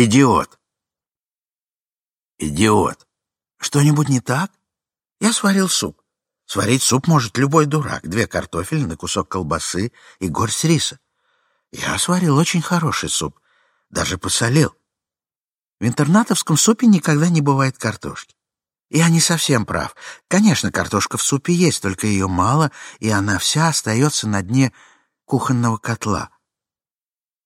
Идиот. Идиот. Что-нибудь не так? Я сварил суп. Сварить суп может любой дурак. Две картофелины, кусок колбасы и горсть риса. Я сварил очень хороший суп. Даже посолил. В интернатовском супе никогда не бывает картошки. Я не совсем прав. Конечно, картошка в супе есть, только ее мало, и она вся остается на дне кухонного котла.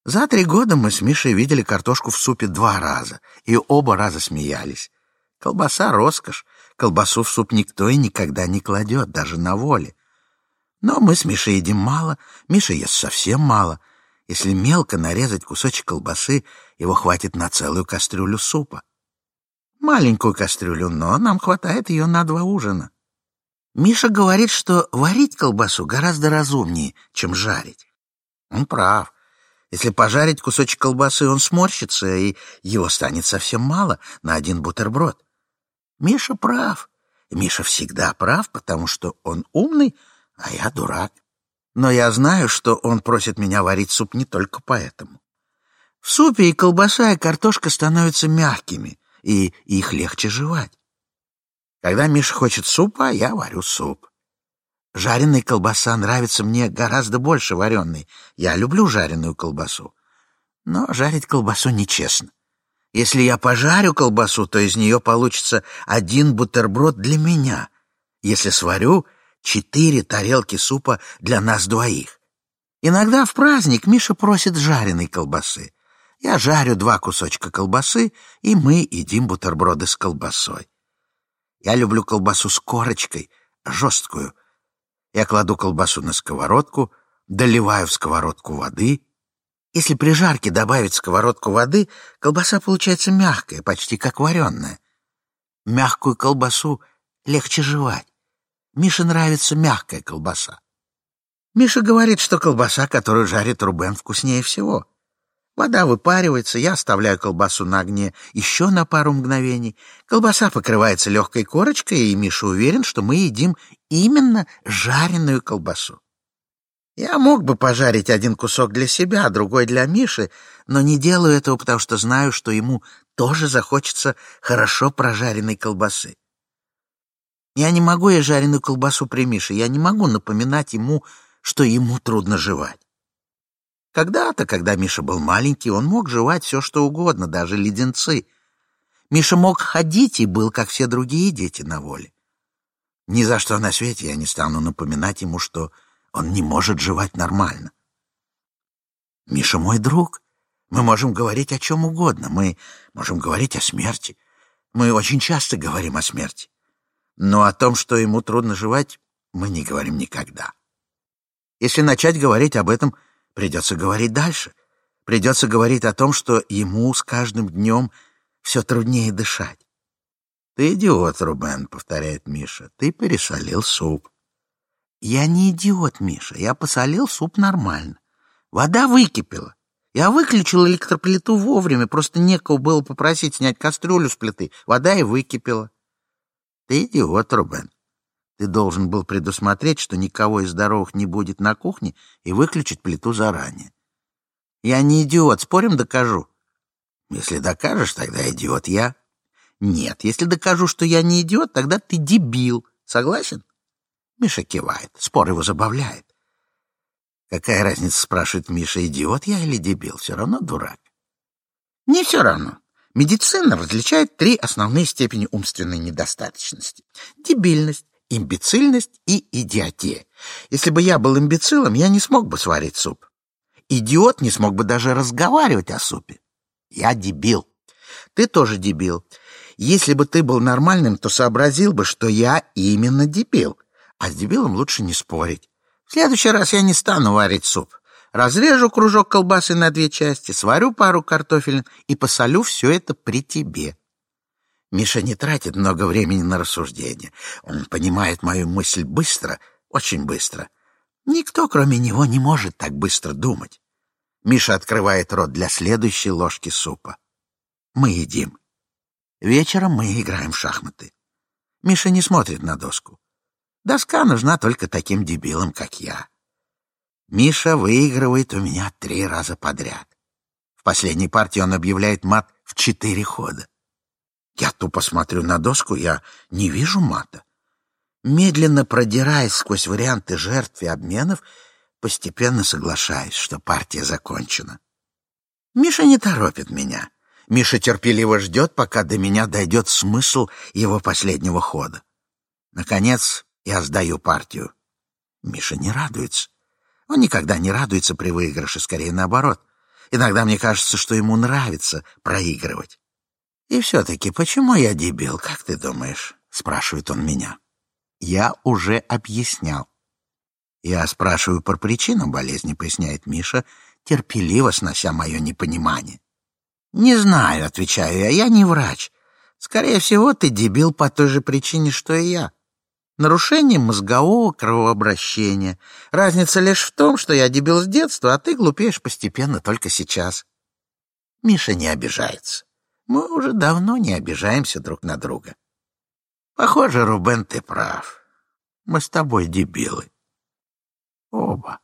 За три года мы с Мишей видели картошку в супе два раза, и оба раза смеялись. Колбаса — роскошь, колбасу в суп никто и никогда не кладет, даже на воле. Но мы с Мишей едим мало, Миша ест совсем мало. Если мелко нарезать кусочек колбасы, его хватит на целую кастрюлю супа. Маленькую кастрюлю, но нам хватает ее на два ужина. Миша говорит, что варить колбасу гораздо разумнее, чем жарить. Он прав. Если пожарить кусочек колбасы, он сморщится, и его станет совсем мало на один бутерброд. Миша прав. Миша всегда прав, потому что он умный, а я дурак. Но я знаю, что он просит меня варить суп не только поэтому. В супе и колбаса, и картошка становятся мягкими, и их легче жевать. Когда Миша хочет супа, я варю суп. Жареная колбаса нравится мне гораздо больше вареной. Я люблю жареную колбасу. Но жарить колбасу нечестно. Если я пожарю колбасу, то из нее получится один бутерброд для меня. Если сварю, четыре тарелки супа для нас двоих. Иногда в праздник Миша просит жареной колбасы. Я жарю два кусочка колбасы, и мы едим бутерброды с колбасой. Я люблю колбасу с корочкой, жесткую. Я кладу колбасу на сковородку, доливаю в сковородку воды. Если при жарке добавить сковородку воды, колбаса получается мягкая, почти как вареная. Мягкую колбасу легче жевать. Мише нравится мягкая колбаса. Миша говорит, что колбаса, которую жарит Рубен, вкуснее всего. Вода выпаривается, я оставляю колбасу на огне еще на пару мгновений. Колбаса покрывается легкой корочкой, и Миша уверен, что мы едим именно жареную колбасу. Я мог бы пожарить один кусок для себя, другой для Миши, но не делаю этого, потому что знаю, что ему тоже захочется хорошо прожаренной колбасы. Я не могу есть жареную колбасу при Мише, я не могу напоминать ему, что ему трудно жевать. Когда-то, когда Миша был маленький, он мог жевать все, что угодно, даже леденцы. Миша мог ходить и был, как все другие дети, на воле. Ни за что на свете я не стану напоминать ему, что он не может жевать нормально. Миша мой друг. Мы можем говорить о чем угодно. Мы можем говорить о смерти. Мы очень часто говорим о смерти. Но о том, что ему трудно жевать, мы не говорим никогда. Если начать говорить об этом — Придется говорить дальше. Придется говорить о том, что ему с каждым днем все труднее дышать. «Ты идиот, Рубен», — повторяет Миша. «Ты пересолил суп». «Я не идиот, Миша. Я посолил суп нормально. Вода выкипела. Я выключил электроплиту вовремя, просто некого было попросить снять кастрюлю с плиты. Вода и выкипела». «Ты идиот, Рубен. Ты должен был предусмотреть, что никого из здоровых не будет на кухне и выключить плиту заранее. Я не идиот, спорим, докажу. Если докажешь, тогда идиот я. Нет, если докажу, что я не идиот, тогда ты дебил. Согласен? Миша кивает. Спор его забавляет. Какая разница, спрашивает Миша, идиот я или дебил? Все равно дурак. Не все равно. Медицина различает три основные степени умственной недостаточности. Дебильность, имбецильность и идиотия. Если бы я был имбецилом, я не смог бы сварить суп. Идиот не смог бы даже разговаривать о супе. Я дебил. Ты тоже дебил. Если бы ты был нормальным, то сообразил бы, что я именно дебил. А с дебилом лучше не спорить. В следующий раз я не стану варить суп. Разрежу кружок колбасы на две части, сварю пару картофелин и посолю все это при тебе. Миша не тратит много времени на рассуждения. Он понимает мою мысль быстро, очень быстро. Никто, кроме него, не может так быстро думать. Миша открывает рот для следующей ложки супа. Мы едим. Вечером мы играем в шахматы. Миша не смотрит на доску. Доска нужна только таким дебилам, как я. Миша выигрывает у меня три раза подряд. В последней партии он объявляет мат четыре хода. Я тупо смотрю на доску, я не вижу мата. Медленно продираясь сквозь варианты жертв и обменов, постепенно соглашаюсь, что партия закончена. Миша не торопит меня. Миша терпеливо ждет, пока до меня дойдет смысл его последнего хода. Наконец, я сдаю партию. Миша не радуется. Он никогда не радуется при выигрыше, скорее наоборот. Иногда мне кажется, что ему нравится проигрывать. «И все-таки, почему я дебил, как ты думаешь?» — спрашивает он меня. Я уже объяснял. Я спрашиваю про причину болезни, поясняет Миша, терпеливо снося мое непонимание. «Не знаю», — отвечаю я, — «я не врач. Скорее всего, ты дебил по той же причине, что и я. Нарушение мозгового кровообращения. Разница лишь в том, что я дебил с детства, а ты глупеешь постепенно только сейчас». Миша не обижается. Мы уже давно не обижаемся друг на друга. Похоже, Рубен, ты прав. Мы с тобой дебилы. Оба.